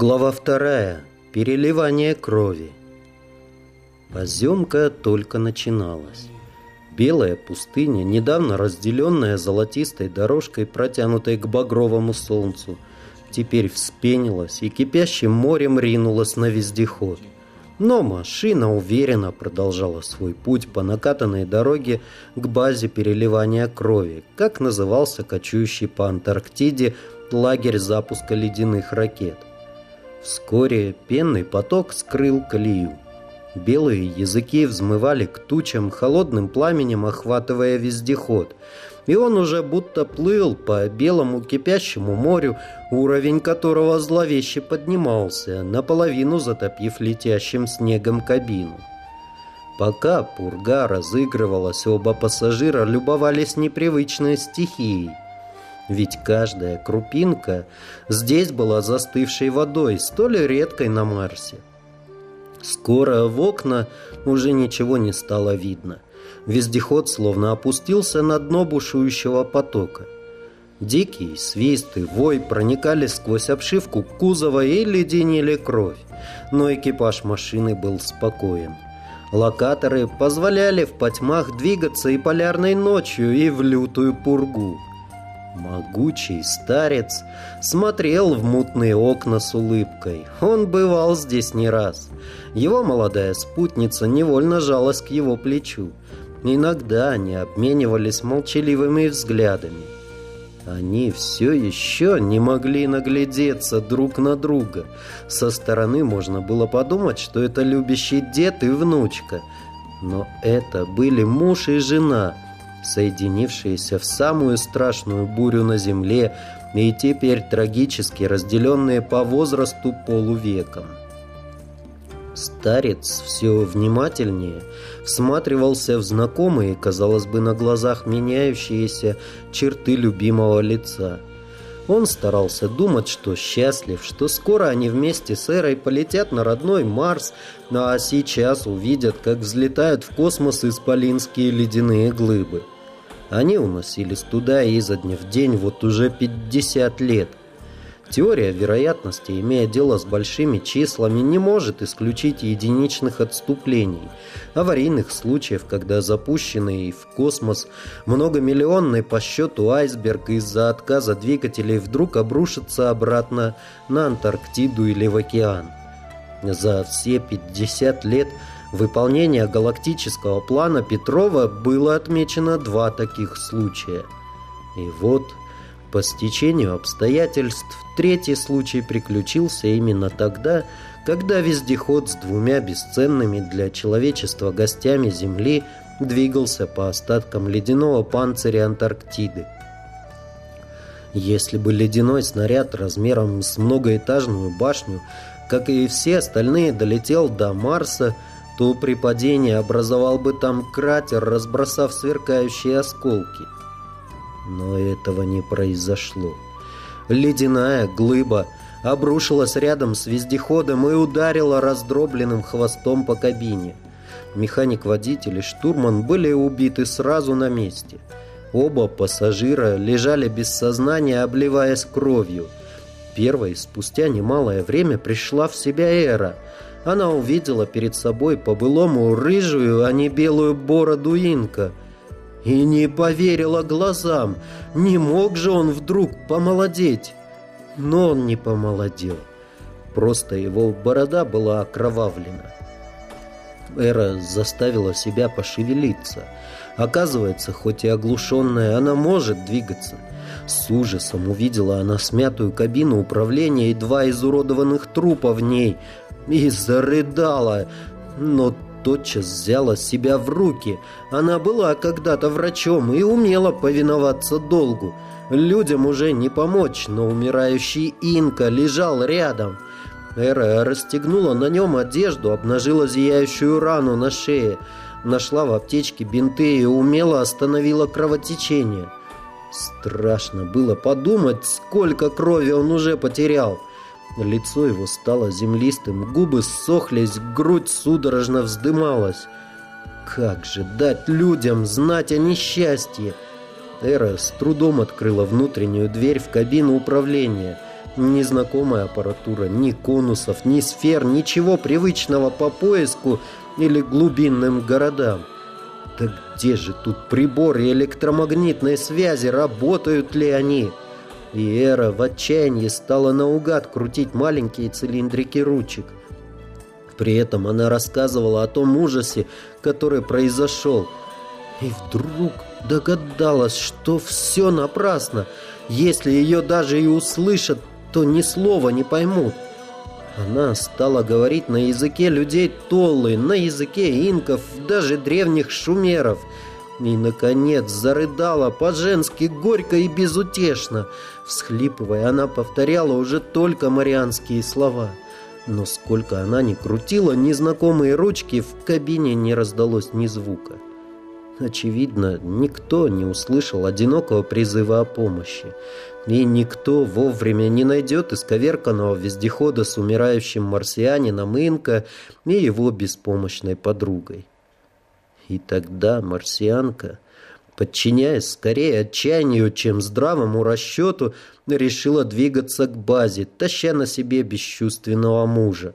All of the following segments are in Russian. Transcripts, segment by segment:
Глава вторая. Переливание крови. Поземка только начиналась. Белая пустыня, недавно разделенная золотистой дорожкой, протянутой к багровому солнцу, теперь вспенилась и кипящим морем ринулась на вездеход. Но машина уверенно продолжала свой путь по накатанной дороге к базе переливания крови, как назывался кочующий по Антарктиде лагерь запуска ледяных ракет. Вскоре пенный поток скрыл колею. Белые языки взмывали к тучам, холодным пламенем охватывая вездеход. И он уже будто плыл по белому кипящему морю, уровень которого зловеще поднимался, наполовину затопив летящим снегом кабину. Пока пурга разыгрывалась, оба пассажира любовались непривычной стихией – ведь каждая крупинка здесь была застывшей водой, столь редкой на Марсе. Скоро в окна уже ничего не стало видно. Вездеход словно опустился на дно бушующего потока. Дикий свист и вой проникали сквозь обшивку кузова и леденили кровь. Но экипаж машины был спокоен. Локаторы позволяли в потьмах двигаться и полярной ночью, и в лютую пургу. Могучий старец смотрел в мутные окна с улыбкой. Он бывал здесь не раз. Его молодая спутница невольно жалась к его плечу. Иногда они обменивались молчаливыми взглядами. Они все еще не могли наглядеться друг на друга. Со стороны можно было подумать, что это любящий дед и внучка. Но это были муж и жена – соединившиеся в самую страшную бурю на земле и теперь трагически разделенные по возрасту полувеком. Старец все внимательнее всматривался в знакомые, казалось бы, на глазах меняющиеся черты любимого лица. Он старался думать, что счастлив, что скоро они вместе с Эрой полетят на родной Марс, а сейчас увидят, как взлетают в космос исполинские ледяные глыбы. Они уносились туда изо дня в день вот уже 50 лет. Теория вероятности, имея дело с большими числами, не может исключить единичных отступлений, аварийных случаев, когда запущенный в космос многомиллионный по счету айсберг из-за отказа двигателей вдруг обрушится обратно на Антарктиду или в океан. За все 50 лет выполнения галактического плана Петрова было отмечено два таких случая. И вот, по стечению обстоятельств, третий случай приключился именно тогда, когда вездеход с двумя бесценными для человечества гостями Земли двигался по остаткам ледяного панциря Антарктиды. Если бы ледяной снаряд размером с многоэтажную башню, как и все остальные, долетел до Марса, то при падении образовал бы там кратер, разбросав сверкающие осколки. Но этого не произошло. Ледяная глыба обрушилась рядом с вездеходом и ударила раздробленным хвостом по кабине. Механик-водитель и штурман были убиты сразу на месте. Оба пассажира лежали без сознания, обливаясь кровью. Первой, спустя немалое время, пришла в себя Эра – она увидела перед собой по-былому рыжую, а не белую бороду инка. И не поверила глазам. Не мог же он вдруг помолодеть. Но он не помолодел. Просто его борода была окровавлена. Эра заставила себя пошевелиться. Оказывается, хоть и оглушенная, она может двигаться. С ужасом увидела она смятую кабину управления и два изуродованных трупа в ней, и зарыдала, но тотчас взяла себя в руки. Она была когда-то врачом и умела повиноваться долгу. Людям уже не помочь, но умирающий Инка лежал рядом. Эра расстегнула на нем одежду, обнажила зияющую рану на шее, нашла в аптечке бинты и умело остановила кровотечение. Страшно было подумать, сколько крови он уже потерял. Лицо его стало землистым, губы ссохлись, грудь судорожно вздымалась. Как же дать людям знать о несчастье? Эра с трудом открыла внутреннюю дверь в кабину управления. Ни знакомая аппаратура, ни конусов, ни сфер, ничего привычного по поиску или глубинным городам. Так где же тут приборы электромагнитной связи, работают ли они? И Эра в отчаянии стала наугад крутить маленькие цилиндрики ручек. При этом она рассказывала о том ужасе, который произошел. И вдруг догадалась, что все напрасно. Если ее даже и услышат, то ни слова не поймут. Она стала говорить на языке людей Толлы, на языке инков, даже древних шумеров. И, наконец, зарыдала по-женски горько и безутешно. Всхлипывая, она повторяла уже только марианские слова. Но сколько она ни крутила незнакомые ручки, в кабине не раздалось ни звука. Очевидно, никто не услышал одинокого призыва о помощи. И никто вовремя не найдет исковерканного вездехода с умирающим марсианином Инка и его беспомощной подругой. И тогда марсианка, подчиняясь скорее отчаянию, чем здравому расчету, решила двигаться к базе, таща на себе бесчувственного мужа.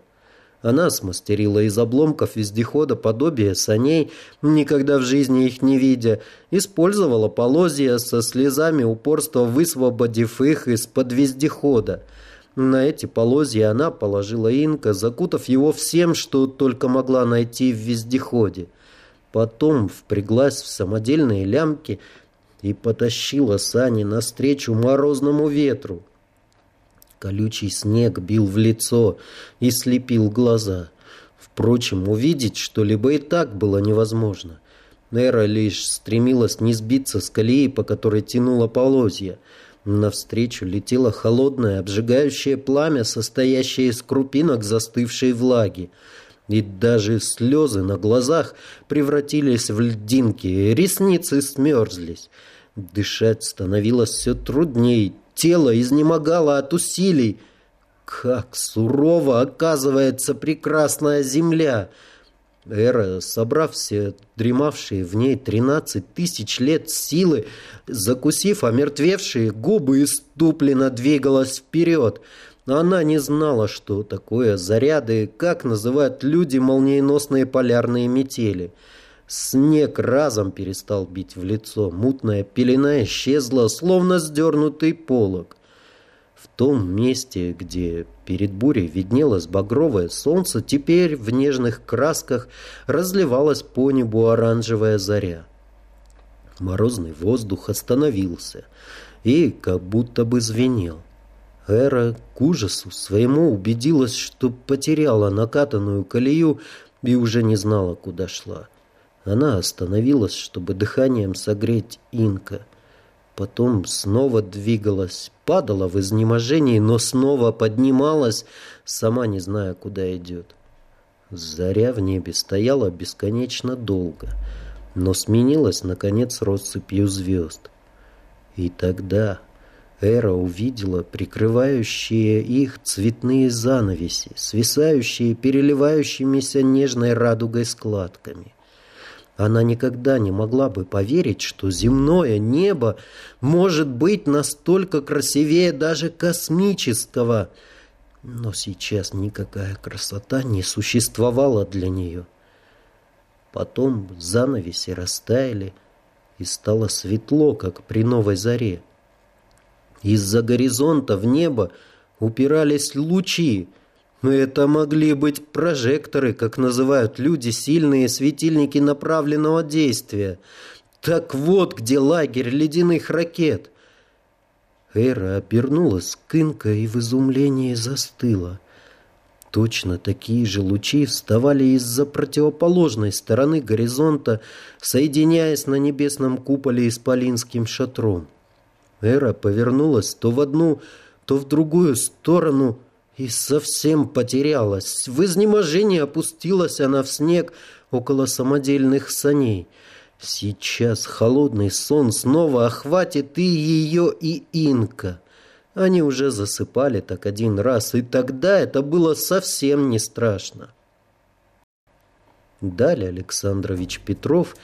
Она смастерила из обломков вездехода подобие саней, никогда в жизни их не видя, использовала полозья со слезами упорства, высвободив их из-под вездехода. На эти полозья она положила инка, закутав его всем, что только могла найти в вездеходе. Потом впряглась в самодельные лямки и потащила сани навстречу морозному ветру. Колючий снег бил в лицо и слепил глаза. Впрочем, увидеть что-либо и так было невозможно. Нера лишь стремилась не сбиться с колеи, по которой тянула полозья. Навстречу летело холодное, обжигающее пламя, состоящее из крупинок застывшей влаги. И даже слезы на глазах превратились в льдинки, ресницы смерзлись. Дышать становилось все трудней, Тело изнемогало от усилий. Как сурово оказывается прекрасная земля! Эра, собрав все дремавшие в ней тринадцать тысяч лет силы, закусив омертвевшие губы, иступленно двигалась вперед. Она не знала, что такое заряды, как называют люди молниеносные полярные метели. Снег разом перестал бить в лицо. Мутная пелена исчезла, словно сдернутый полог. В том месте, где перед бурей виднелось багровое солнце, теперь в нежных красках разливалась по небу оранжевая заря. Морозный воздух остановился и как будто бы звенел. Эра к ужасу своему убедилась, что потеряла накатанную колею и уже не знала, куда шла. Она остановилась, чтобы дыханием согреть инка. Потом снова двигалась, падала в изнеможении, но снова поднималась, сама не зная, куда идет. Заря в небе стояла бесконечно долго, но сменилась, наконец, россыпью звезд. И тогда Эра увидела прикрывающие их цветные занавеси, свисающие переливающимися нежной радугой складками. Она никогда не могла бы поверить, что земное небо может быть настолько красивее даже космического. Но сейчас никакая красота не существовала для нее. Потом занавеси растаяли, и стало светло, как при новой заре. Из-за горизонта в небо упирались лучи, это могли быть прожекторы, как называют люди, сильные светильники направленного действия. Так вот, где лагерь ледяных ракет. Эра обернулась к Инка и в изумлении застыла. Точно такие же лучи вставали из-за противоположной стороны горизонта, соединяясь на небесном куполе исполинским шатром. Эра повернулась то в одну, то в другую сторону — и совсем потерялась. В изнеможении опустилась она в снег около самодельных саней. Сейчас холодный сон снова охватит и ее, и Инка. Они уже засыпали так один раз, и тогда это было совсем не страшно. Далее Александрович Петров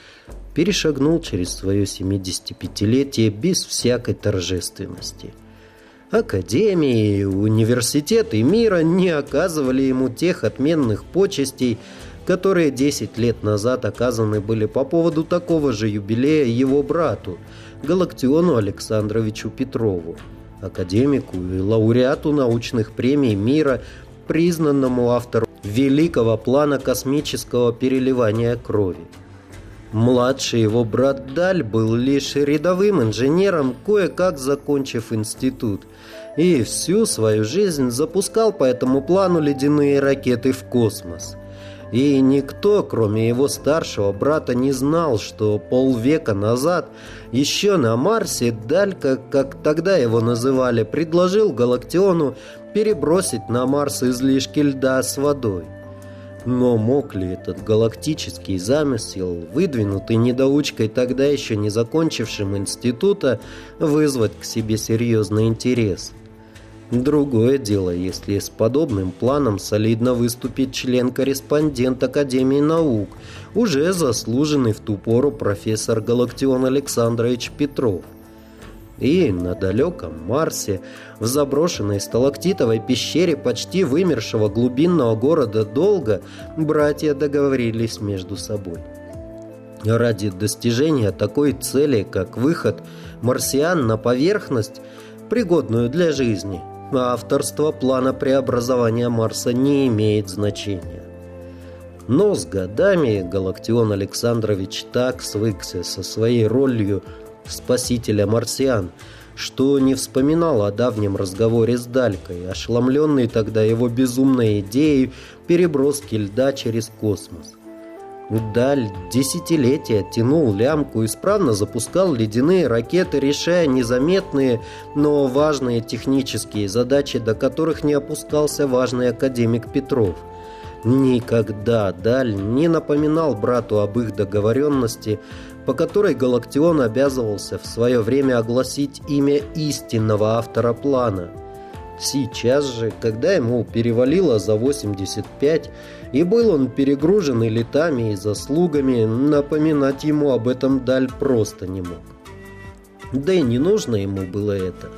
перешагнул через свое 75-летие без всякой торжественности – Академии, университеты мира не оказывали ему тех отменных почестей, которые 10 лет назад оказаны были по поводу такого же юбилея его брату, Галактиону Александровичу Петрову, академику и лауреату научных премий мира, признанному автору великого плана космического переливания крови. Младший его брат Даль был лишь рядовым инженером, кое-как закончив институт, и всю свою жизнь запускал по этому плану ледяные ракеты в космос. И никто, кроме его старшего брата, не знал, что полвека назад, еще на Марсе, Далька, как тогда его называли, предложил Галактиону перебросить на Марс излишки льда с водой. Но мог ли этот галактический замысел, выдвинутый недоучкой тогда еще не закончившим института, вызвать к себе серьезный интерес? Другое дело, если с подобным планом солидно выступит член-корреспондент Академии наук, уже заслуженный в ту пору профессор Галактион Александрович Петров. И на далеком Марсе, в заброшенной сталактитовой пещере почти вымершего глубинного города Долго, братья договорились между собой. Ради достижения такой цели, как выход марсиан на поверхность, пригодную для жизни, авторство плана преобразования Марса не имеет значения. Но с годами Галактион Александрович так свыкся со своей ролью – спасителя марсиан, что не вспоминал о давнем разговоре с Далькой, ошеломленный тогда его безумной идеей переброски льда через космос. Даль десятилетия тянул лямку, исправно запускал ледяные ракеты, решая незаметные, но важные технические задачи, до которых не опускался важный академик Петров. Никогда Даль не напоминал брату об их договоренности, по которой Галактион обязывался в свое время огласить имя истинного автора плана. Сейчас же, когда ему перевалило за 85, и был он перегружен и летами, и заслугами, напоминать ему об этом Даль просто не мог. Да и не нужно ему было это.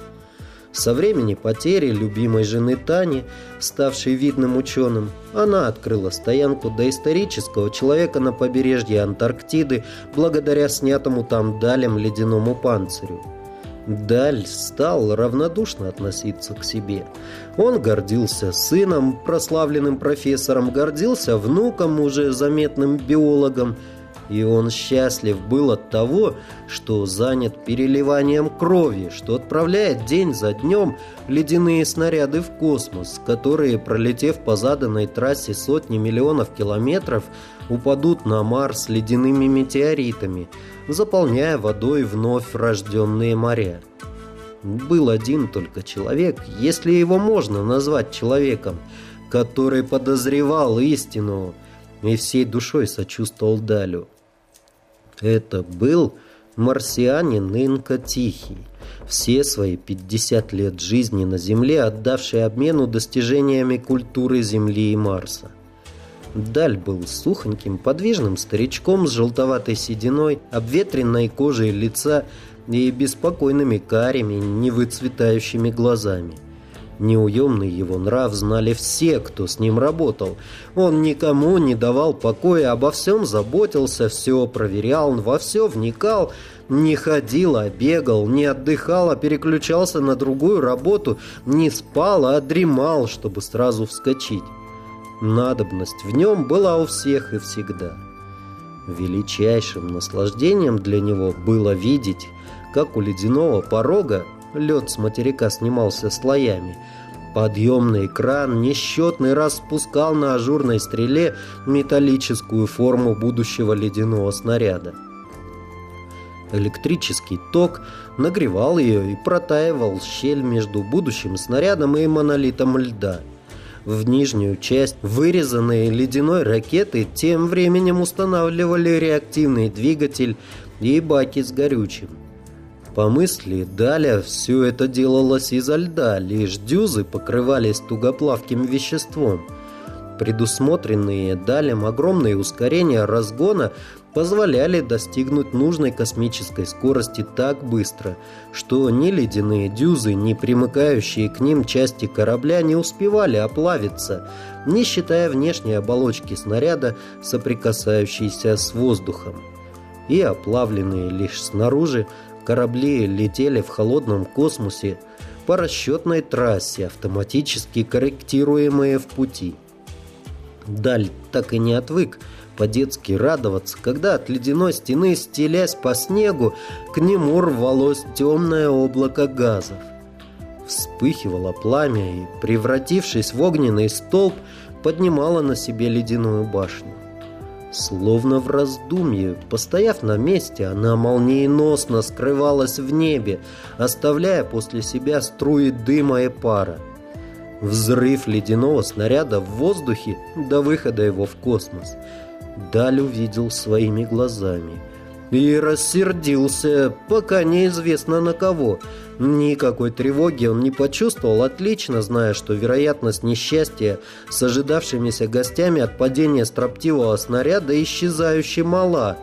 Со времени потери любимой жены Тани, ставшей видным ученым, она открыла стоянку доисторического человека на побережье Антарктиды благодаря снятому там далем ледяному панцирю. Даль стал равнодушно относиться к себе. Он гордился сыном, прославленным профессором, гордился внуком, уже заметным биологом, и он счастлив был от того, что занят переливанием крови, что отправляет день за днем ледяные снаряды в космос, которые, пролетев по заданной трассе сотни миллионов километров, упадут на Марс ледяными метеоритами, заполняя водой вновь рожденные моря. Был один только человек, если его можно назвать человеком, который подозревал истину и всей душой сочувствовал Далю. Это был марсианин Инка Тихий, все свои 50 лет жизни на Земле отдавший обмену достижениями культуры Земли и Марса. Даль был сухоньким, подвижным старичком с желтоватой сединой, обветренной кожей лица и беспокойными карими, невыцветающими глазами. Неуемный его нрав знали все, кто с ним работал. Он никому не давал покоя, обо всем заботился, все проверял, во все вникал, не ходил, а бегал, не отдыхал, а переключался на другую работу, не спал, а дремал, чтобы сразу вскочить. Надобность в нем была у всех и всегда. Величайшим наслаждением для него было видеть, как у ледяного порога лед с материка снимался слоями. Подъемный кран несчетный раз спускал на ажурной стреле металлическую форму будущего ледяного снаряда. Электрический ток нагревал ее и протаивал щель между будущим снарядом и монолитом льда. В нижнюю часть вырезанной ледяной ракеты тем временем устанавливали реактивный двигатель и баки с горючим. По мысли Даля, все это делалось изо льда, лишь дюзы покрывались тугоплавким веществом. Предусмотренные Далем огромные ускорения разгона позволяли достигнуть нужной космической скорости так быстро, что ни ледяные дюзы, ни примыкающие к ним части корабля не успевали оплавиться, не считая внешней оболочки снаряда, соприкасающейся с воздухом. И оплавленные лишь снаружи, корабли летели в холодном космосе по расчетной трассе, автоматически корректируемые в пути. Даль так и не отвык по-детски радоваться, когда от ледяной стены, стелясь по снегу, к нему рвалось темное облако газов. Вспыхивало пламя и, превратившись в огненный столб, поднимало на себе ледяную башню. Словно в раздумье, постояв на месте, она молниеносно скрывалась в небе, оставляя после себя струи дыма и пара. Взрыв ледяного снаряда в воздухе до выхода его в космос Даль увидел своими глазами и рассердился, пока неизвестно на кого. Никакой тревоги он не почувствовал, отлично зная, что вероятность несчастья с ожидавшимися гостями от падения строптивого снаряда исчезающе мала.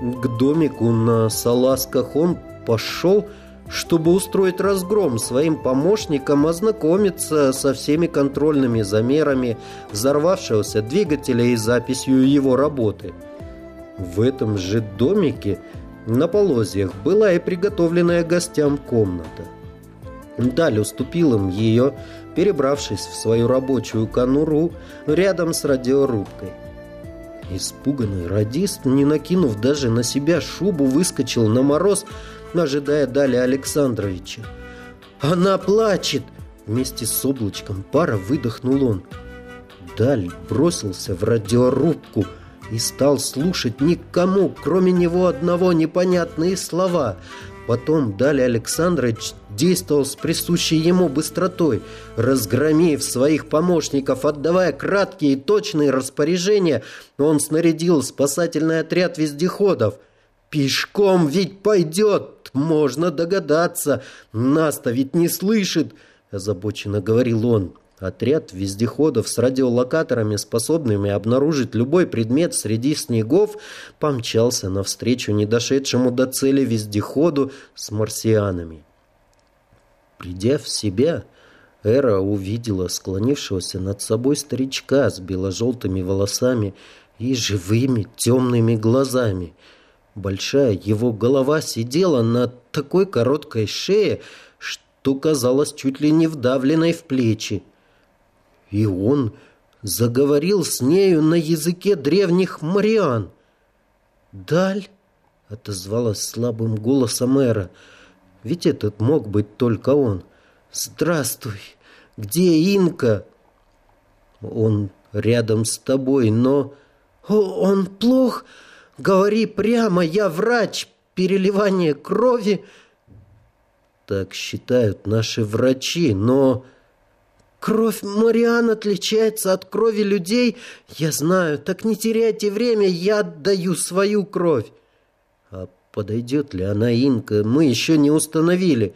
К домику на салазках он пошел чтобы устроить разгром своим помощникам, ознакомиться со всеми контрольными замерами взорвавшегося двигателя и записью его работы. В этом же домике на полозьях была и приготовленная гостям комната. Даль уступил им ее, перебравшись в свою рабочую конуру рядом с радиорубкой. Испуганный радист, не накинув даже на себя шубу, выскочил на мороз, ожидая Дали Александровича. «Она плачет!» Вместе с облачком пара выдохнул он. Даль бросился в радиорубку и стал слушать никому, кроме него одного, непонятные слова. Потом Дали Александрович действовал с присущей ему быстротой, разгромив своих помощников, отдавая краткие и точные распоряжения, он снарядил спасательный отряд вездеходов. «Пешком ведь пойдет, можно догадаться, нас-то ведь не слышит», – озабоченно говорил он. Отряд вездеходов с радиолокаторами, способными обнаружить любой предмет среди снегов, помчался навстречу недошедшему до цели вездеходу с марсианами. Придя в себя, Эра увидела склонившегося над собой старичка с бело-желтыми волосами и живыми темными глазами. Большая его голова сидела на такой короткой шее, что казалось чуть ли не вдавленной в плечи. И он заговорил с нею на языке древних мариан. «Даль?» — отозвалась слабым голосом Эра. «Ведь этот мог быть только он. Здравствуй! Где Инка?» «Он рядом с тобой, но...» «Он плох? Говори прямо, я врач. Переливание крови...» «Так считают наши врачи, но...» Кровь Мариан отличается от крови людей. Я знаю, так не теряйте время, я отдаю свою кровь. А подойдет ли она, Инка, мы еще не установили.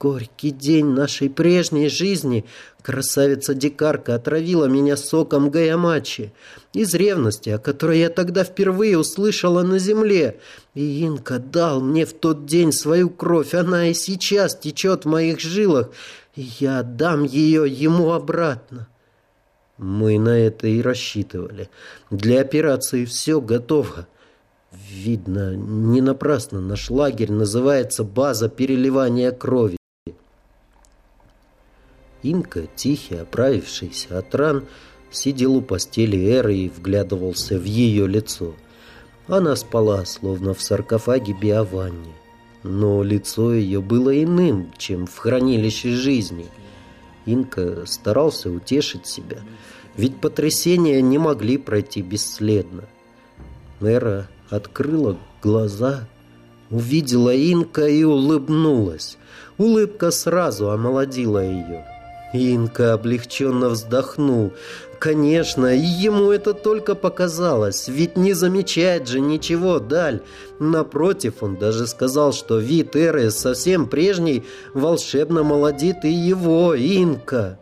Горький день нашей прежней жизни красавица-дикарка отравила меня соком Гаямачи из ревности, о которой я тогда впервые услышала на земле. И Инка дал мне в тот день свою кровь, она и сейчас течет в моих жилах, я отдам ее ему обратно. Мы на это и рассчитывали. Для операции все готово. Видно, не напрасно наш лагерь называется «База переливания крови». Инка, тихий, оправившийся от ран, сидел у постели Эры и вглядывался в ее лицо. Она спала, словно в саркофаге биованни но лицо ее было иным, чем в хранилище жизни. Инка старался утешить себя, ведь потрясения не могли пройти бесследно. Эра открыла глаза, увидела Инка и улыбнулась. Улыбка сразу омолодила ее. Инка облегченно вздохнул. Конечно, ему это только показалось, ведь не замечает же ничего Даль. Напротив, он даже сказал, что вид Эры совсем прежний волшебно молодит и его, Инка.